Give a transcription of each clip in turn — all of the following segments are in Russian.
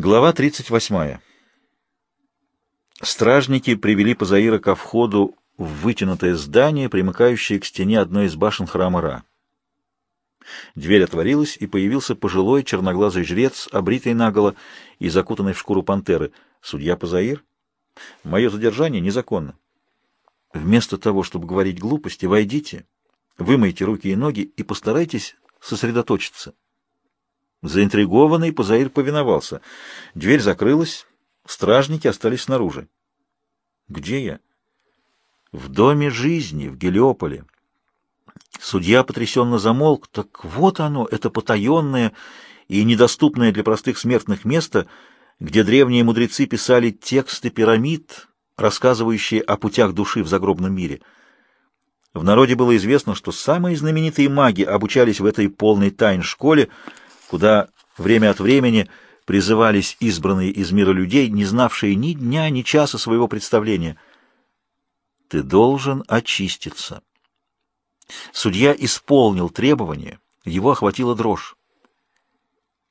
Глава 38. Стражники привели Пазаира ко входу в вытянутое здание, примыкающее к стене одной из башен храма Ра. Дверь отворилась, и появился пожилой черноглазый жрец, обритый наголо и закутанный в шкуру пантеры. Судья Пазаир? Мое задержание незаконно. Вместо того, чтобы говорить глупости, войдите, вымойте руки и ноги и постарайтесь сосредоточиться. Заинтригованный Пазаир повиновался. Дверь закрылась, стражники остались снаружи. «Где я?» «В доме жизни, в Гелиополе». Судья потрясенно замолк. «Так вот оно, это потаенное и недоступное для простых смертных место, где древние мудрецы писали тексты пирамид, рассказывающие о путях души в загробном мире». В народе было известно, что самые знаменитые маги обучались в этой полной тайн школе, куда время от времени призывались избранные из мира людей, не знавшие ни дня, ни часа своего представления. «Ты должен очиститься». Судья исполнил требование, его охватила дрожь.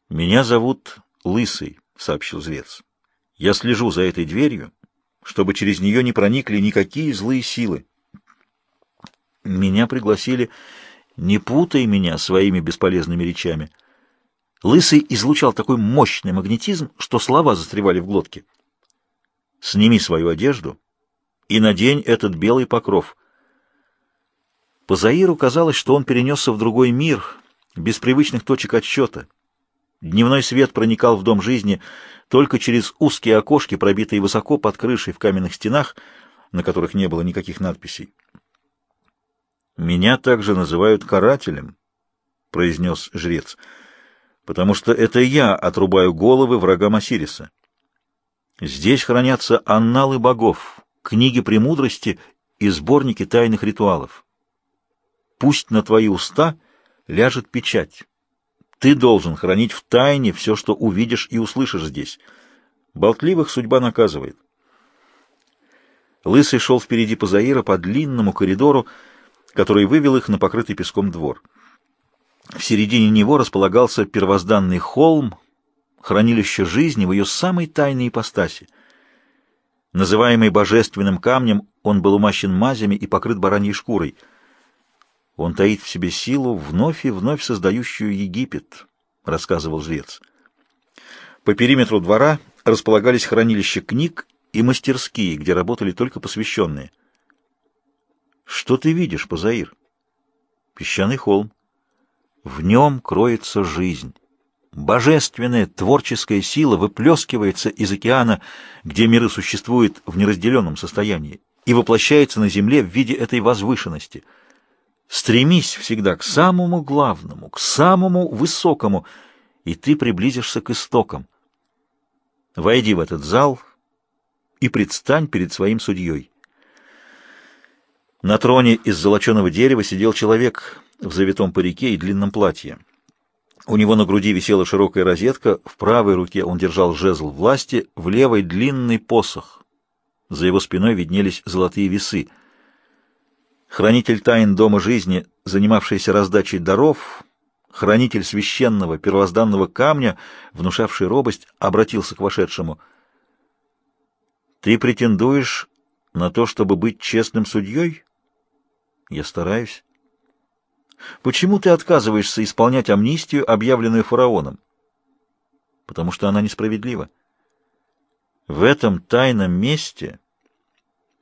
«Меня зовут Лысый», — сообщил Зрец. «Я слежу за этой дверью, чтобы через нее не проникли никакие злые силы. Меня пригласили, не путай меня своими бесполезными речами». Лысый излучал такой мощный магнетизм, что слова застревали в глотке. «Сними свою одежду и надень этот белый покров». По Заиру казалось, что он перенесся в другой мир, без привычных точек отсчета. Дневной свет проникал в дом жизни только через узкие окошки, пробитые высоко под крышей в каменных стенах, на которых не было никаких надписей. «Меня также называют карателем», — произнес жрец, — потому что это я отрубаю головы врагам Осириса. Здесь хранятся анналы богов, книги премудрости и сборники тайных ритуалов. Пусть на твои уста ляжет печать. Ты должен хранить в тайне все, что увидишь и услышишь здесь. Болтливых судьба наказывает. Лысый шел впереди Пазаира по длинному коридору, который вывел их на покрытый песком двор. В середине него располагался первозданный холм, хранилище жизни в ее самой тайной ипостаси. Называемый божественным камнем, он был умащен мазями и покрыт бараньей шкурой. Он таит в себе силу, вновь и вновь создающую Египет, — рассказывал жрец. По периметру двора располагались хранилища книг и мастерские, где работали только посвященные. — Что ты видишь, Пазаир? — Песчаный холм. В нем кроется жизнь. Божественная творческая сила выплескивается из океана, где миры существуют в неразделенном состоянии, и воплощается на земле в виде этой возвышенности. Стремись всегда к самому главному, к самому высокому, и ты приблизишься к истокам. Войди в этот зал и предстань перед своим судьей. На троне из золоченого дерева сидел человек — в завитом парике и длинном платье. У него на груди висела широкая розетка, в правой руке он держал жезл власти, в левой — длинный посох. За его спиной виднелись золотые весы. Хранитель тайн Дома жизни, занимавшийся раздачей даров, хранитель священного первозданного камня, внушавший робость, обратился к вошедшему. «Ты претендуешь на то, чтобы быть честным судьей?» «Я стараюсь». Почему ты отказываешься исполнять амнистию, объявленную фараоном? Потому что она несправедлива. В этом тайном месте,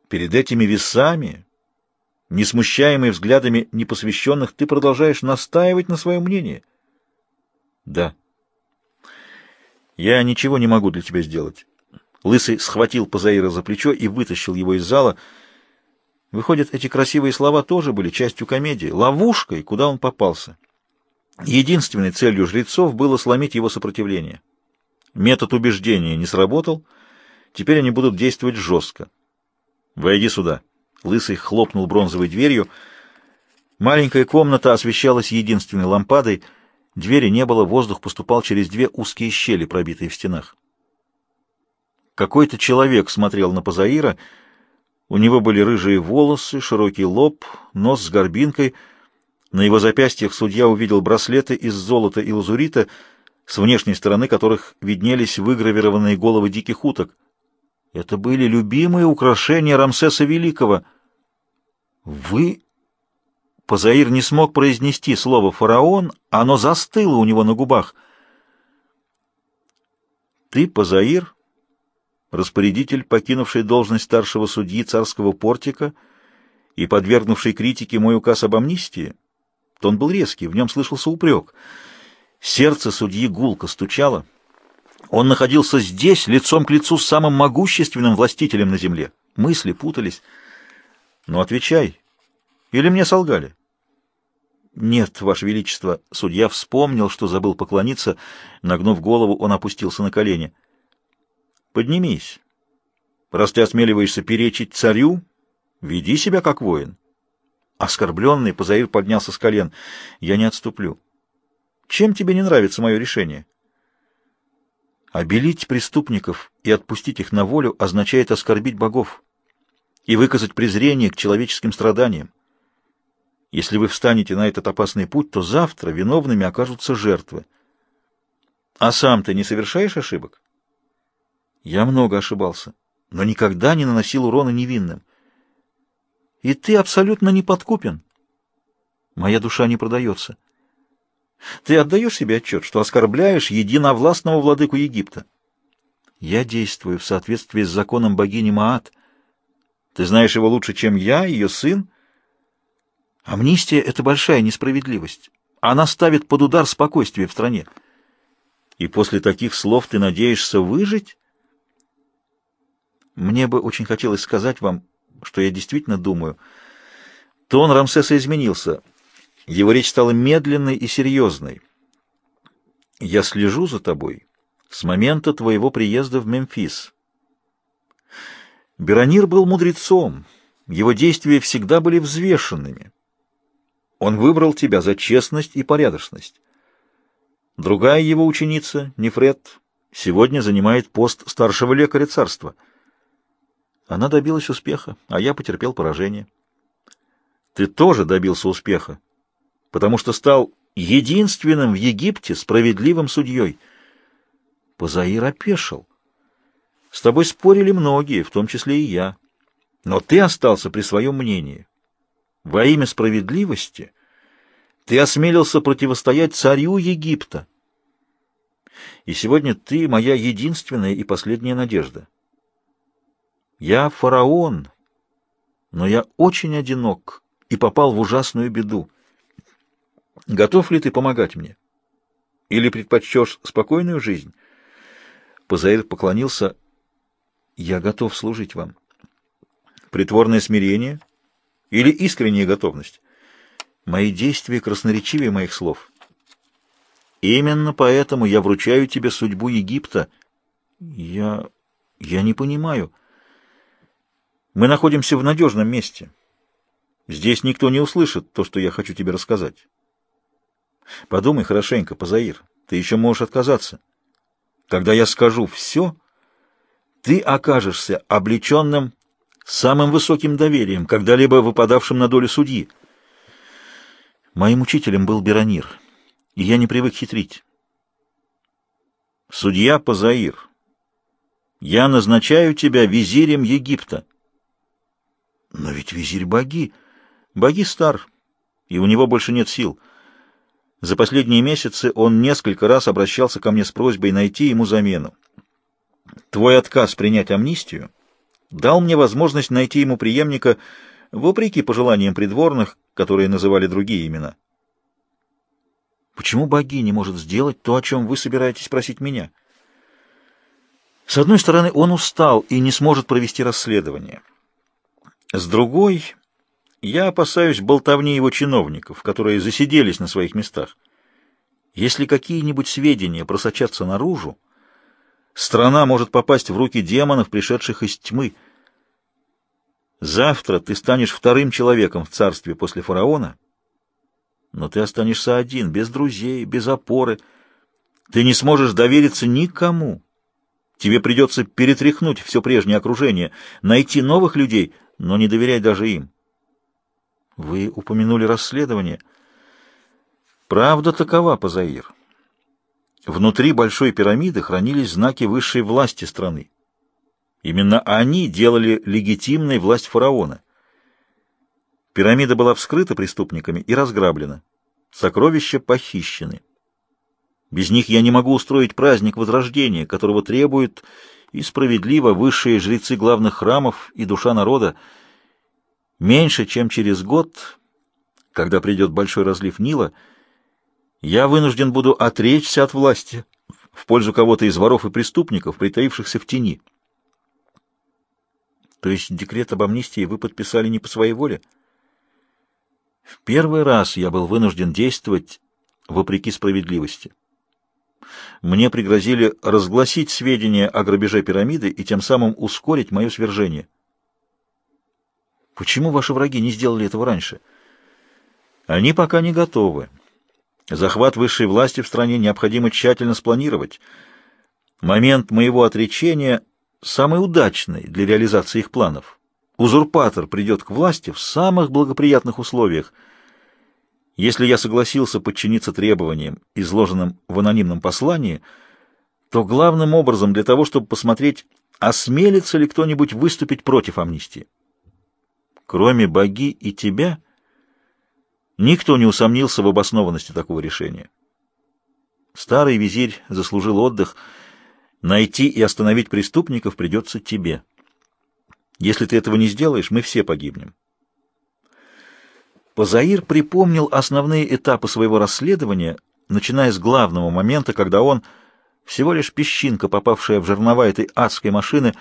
перед этими весами, не смущаемый взглядами непосвященных, ты продолжаешь настаивать на своем мнении? Да. Я ничего не могу для тебя сделать. Лысый схватил Пазаира за плечо и вытащил его из зала, — Выходит, эти красивые слова тоже были частью комедии, ловушкой, куда он попался. Единственной целью жрецов было сломить его сопротивление. Метод убеждения не сработал, теперь они будут действовать жестко. «Войди сюда». Лысый хлопнул бронзовой дверью. Маленькая комната освещалась единственной лампадой. Двери не было, воздух поступал через две узкие щели, пробитые в стенах. Какой-то человек смотрел на Пазаира — у него были рыжие волосы, широкий лоб, нос с горбинкой. На его запястьях судья увидел браслеты из золота и лазурита, с внешней стороны которых виднелись выгравированные головы диких уток. Это были любимые украшения Рамсеса Великого. «Вы...» Позаир не смог произнести слово «фараон», оно застыло у него на губах. «Ты, Позаир, распорядитель, покинувший должность старшего судьи царского портика и подвергнувший критике мой указ об амнистии?» Тон был резкий, в нем слышался упрек. Сердце судьи гулко стучало. Он находился здесь, лицом к лицу с самым могущественным властителем на земле. Мысли путались. «Ну, отвечай. Или мне солгали?» «Нет, Ваше Величество». Судья вспомнил, что забыл поклониться. Нагнув голову, он опустился на колени. «Поднимись. Раз ты осмеливаешься перечить царю, веди себя как воин». Оскорбленный Позаир поднялся с колен. «Я не отступлю. Чем тебе не нравится мое решение?» Обелить преступников и отпустить их на волю означает оскорбить богов и выказать презрение к человеческим страданиям. Если вы встанете на этот опасный путь, то завтра виновными окажутся жертвы. А сам ты не совершаешь ошибок? Я много ошибался, но никогда не наносил урона невинным. И ты абсолютно не подкупен. Моя душа не продается. Ты отдаешь себе отчет, что оскорбляешь единовластного владыку Египта? Я действую в соответствии с законом богини Маат. Ты знаешь его лучше, чем я, ее сын. Амнистия — это большая несправедливость. Она ставит под удар спокойствие в стране. И после таких слов ты надеешься выжить? Мне бы очень хотелось сказать вам, что я действительно думаю. Тон Рамсеса изменился. Его речь стала медленной и серьезной. «Я слежу за тобой с момента твоего приезда в Мемфис». Беронир был мудрецом, его действия всегда были взвешенными. Он выбрал тебя за честность и порядочность. Другая его ученица, Нефред, сегодня занимает пост старшего лекаря царства. Она добилась успеха, а я потерпел поражение. Ты тоже добился успеха, потому что стал единственным в Египте справедливым судьей. Позаир опешил. С тобой спорили многие, в том числе и я. Но ты остался при своем мнении. Во имя справедливости ты осмелился противостоять царю Египта. И сегодня ты моя единственная и последняя надежда. Я фараон, но я очень одинок и попал в ужасную беду. Готов ли ты помогать мне? Или предпочтешь спокойную жизнь? Позаир поклонился. Я готов служить вам. Притворное смирение или искренняя готовность? Мои действия красноречивее моих слов. Именно поэтому я вручаю тебе судьбу Египта. Я... я не понимаю. Мы находимся в надежном месте. Здесь никто не услышит то, что я хочу тебе рассказать. Подумай хорошенько, Позаир, ты еще можешь отказаться. Когда я скажу все, ты окажешься облеченным самым высоким доверием, когда-либо выпадавшим на долю судьи. Моим учителем был Беронир, и я не привык хитрить. Судья Позаир, я назначаю тебя визирем Египта. Но ведь визирь боги. Боги стар, и у него больше нет сил. За последние месяцы он несколько раз обращался ко мне с просьбой найти ему замену. Твой отказ принять амнистию дал мне возможность найти ему преемника, вопреки пожеланиям придворных, которые называли другие имена. Почему боги не может сделать то, о чем вы собираетесь просить меня? С одной стороны, он устал и не сможет провести расследование. С другой, я опасаюсь болтовни его чиновников, которые засиделись на своих местах. Если какие-нибудь сведения просочатся наружу, страна может попасть в руки демонов, пришедших из тьмы. Завтра ты станешь вторым человеком в царстве после фараона, но ты останешься один, без друзей, без опоры. Ты не сможешь довериться никому. Тебе придется перетряхнуть все прежнее окружение, найти новых людей, но не доверять даже им. Вы упомянули расследование. Правда такова, Позаир. внутри Большой пирамиды хранились знаки высшей власти страны. Именно они делали легитимной власть фараона. Пирамида была вскрыта преступниками и разграблена. Сокровища похищены. Без них я не могу устроить праздник Возрождения, которого требуют и справедливо высшие жрецы главных храмов и душа народа. Меньше чем через год, когда придет большой разлив Нила, я вынужден буду отречься от власти в пользу кого-то из воров и преступников, притаившихся в тени. То есть декрет об амнистии вы подписали не по своей воле? В первый раз я был вынужден действовать вопреки справедливости. Мне пригрозили разгласить сведения о грабеже пирамиды и тем самым ускорить мое свержение. Почему ваши враги не сделали этого раньше? Они пока не готовы. Захват высшей власти в стране необходимо тщательно спланировать. Момент моего отречения самый удачный для реализации их планов. Узурпатор придет к власти в самых благоприятных условиях — если я согласился подчиниться требованиям, изложенным в анонимном послании, то главным образом для того, чтобы посмотреть, осмелится ли кто-нибудь выступить против амнистии. Кроме боги и тебя, никто не усомнился в обоснованности такого решения. Старый визирь заслужил отдых. Найти и остановить преступников придется тебе. Если ты этого не сделаешь, мы все погибнем. Позаир припомнил основные этапы своего расследования, начиная с главного момента, когда он, всего лишь песчинка, попавшая в жернова этой адской машины,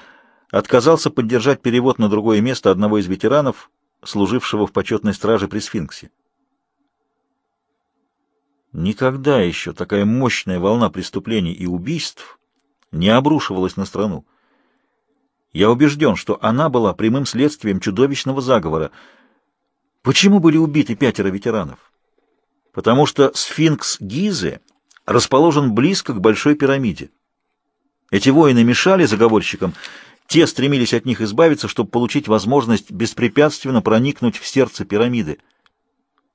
отказался поддержать перевод на другое место одного из ветеранов, служившего в почетной страже при сфинксе. Никогда еще такая мощная волна преступлений и убийств не обрушивалась на страну. Я убежден, что она была прямым следствием чудовищного заговора — Почему были убиты пятеро ветеранов? Потому что сфинкс Гизы расположен близко к Большой пирамиде. Эти воины мешали заговорщикам, те стремились от них избавиться, чтобы получить возможность беспрепятственно проникнуть в сердце пирамиды.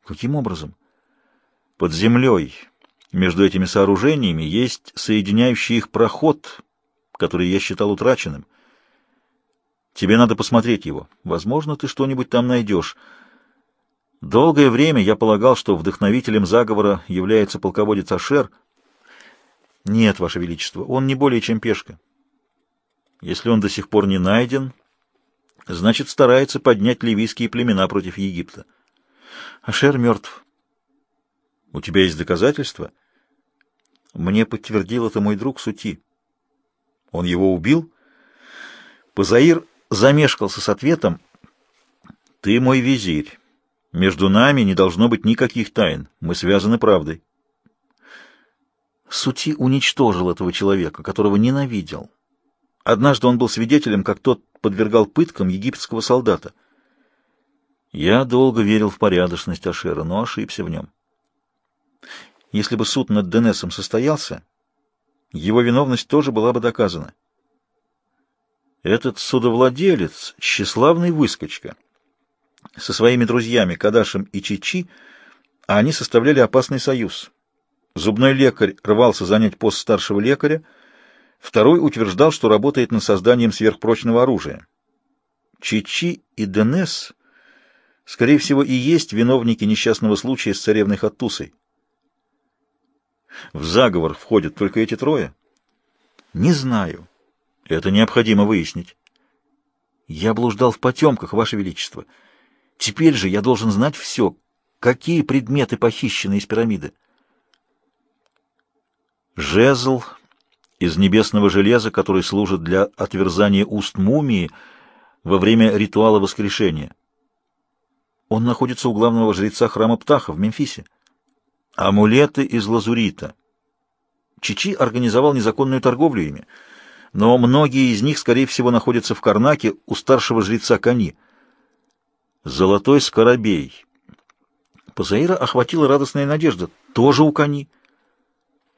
Каким образом? Под землей между этими сооружениями есть соединяющий их проход, который я считал утраченным. Тебе надо посмотреть его. Возможно, ты что-нибудь там найдешь. Долгое время я полагал, что вдохновителем заговора является полководец Ашер. Нет, Ваше Величество, он не более чем пешка. Если он до сих пор не найден, значит, старается поднять ливийские племена против Египта. Ашер мертв. У тебя есть доказательства? Мне подтвердил это мой друг Сути. Он его убил? Пазаир замешкался с ответом. Ты мой визирь. Между нами не должно быть никаких тайн. Мы связаны правдой. Сути уничтожил этого человека, которого ненавидел. Однажды он был свидетелем, как тот подвергал пыткам египетского солдата. Я долго верил в порядочность Ашера, но ошибся в нем. Если бы суд над Денесом состоялся, его виновность тоже была бы доказана. Этот судовладелец — тщеславный выскочка — со своими друзьями Кадашем и Чичи они составляли опасный союз. Зубной лекарь рвался занять пост старшего лекаря, второй утверждал, что работает над созданием сверхпрочного оружия. Чичи и Денес, скорее всего, и есть виновники несчастного случая с царевной Хаттусой. В заговор входят только эти трое? Не знаю. Это необходимо выяснить. Я блуждал в потемках, Ваше Величество. Теперь же я должен знать все. Какие предметы похищены из пирамиды? Жезл из небесного железа, который служит для отверзания уст мумии во время ритуала воскрешения. Он находится у главного жреца храма Птаха в Мемфисе. Амулеты из лазурита. Чичи организовал незаконную торговлю ими, но многие из них, скорее всего, находятся в Карнаке у старшего жреца Кани — Золотой скоробей. Пазаира охватила радостная надежда. Тоже у кони.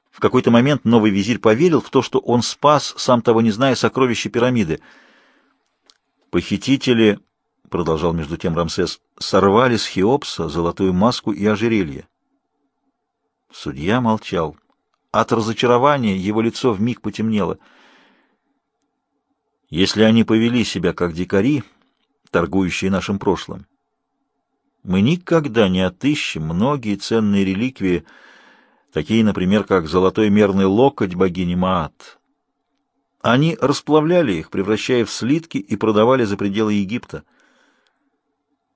В какой-то момент новый визирь поверил в то, что он спас, сам того не зная, сокровища пирамиды. Похитители, продолжал между тем Рамсес, сорвали с Хеопса золотую маску и ожерелье. Судья молчал. От разочарования его лицо вмиг потемнело. Если они повели себя как дикари, торгующие нашим прошлым, мы никогда не отыщем многие ценные реликвии, такие, например, как золотой мерный локоть богини Маат. Они расплавляли их, превращая в слитки, и продавали за пределы Египта.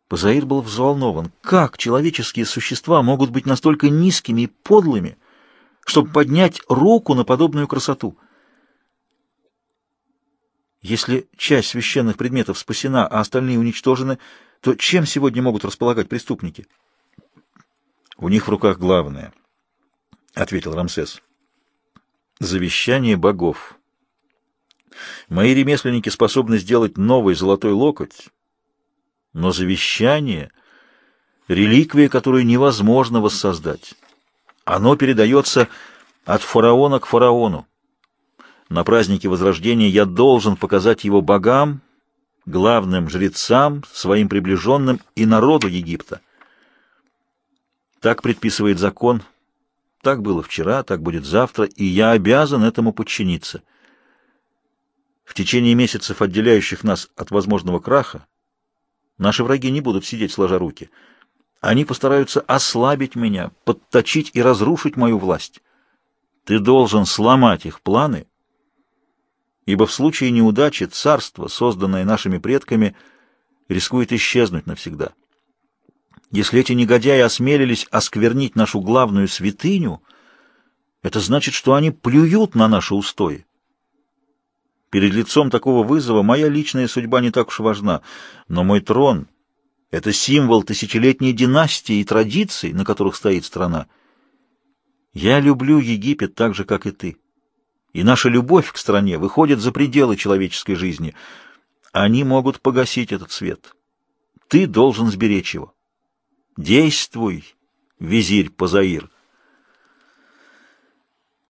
Позаир был взволнован. Как человеческие существа могут быть настолько низкими и подлыми, чтобы поднять руку на подобную красоту? Если часть священных предметов спасена, а остальные уничтожены, то чем сегодня могут располагать преступники? — У них в руках главное, — ответил Рамсес. — Завещание богов. Мои ремесленники способны сделать новый золотой локоть, но завещание — реликвия, которую невозможно воссоздать. Оно передается от фараона к фараону. На празднике Возрождения я должен показать его богам, главным жрецам, своим приближенным и народу Египта. Так предписывает закон. Так было вчера, так будет завтра, и я обязан этому подчиниться. В течение месяцев, отделяющих нас от возможного краха, наши враги не будут сидеть сложа руки. Они постараются ослабить меня, подточить и разрушить мою власть. Ты должен сломать их планы, ибо в случае неудачи царство, созданное нашими предками, рискует исчезнуть навсегда. Если эти негодяи осмелились осквернить нашу главную святыню, это значит, что они плюют на наши устои. Перед лицом такого вызова моя личная судьба не так уж важна, но мой трон — это символ тысячелетней династии и традиций, на которых стоит страна. Я люблю Египет так же, как и ты. И наша любовь к стране выходит за пределы человеческой жизни. Они могут погасить этот свет. Ты должен сберечь его. Действуй, визирь Пазаир.